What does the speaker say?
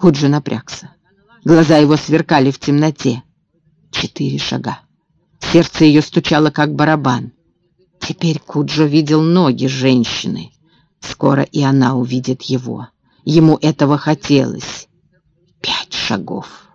Куджи напрягся. Глаза его сверкали в темноте. Четыре шага. Сердце ее стучало, как барабан. Теперь Куджо видел ноги женщины. Скоро и она увидит его. Ему этого хотелось. Пять шагов.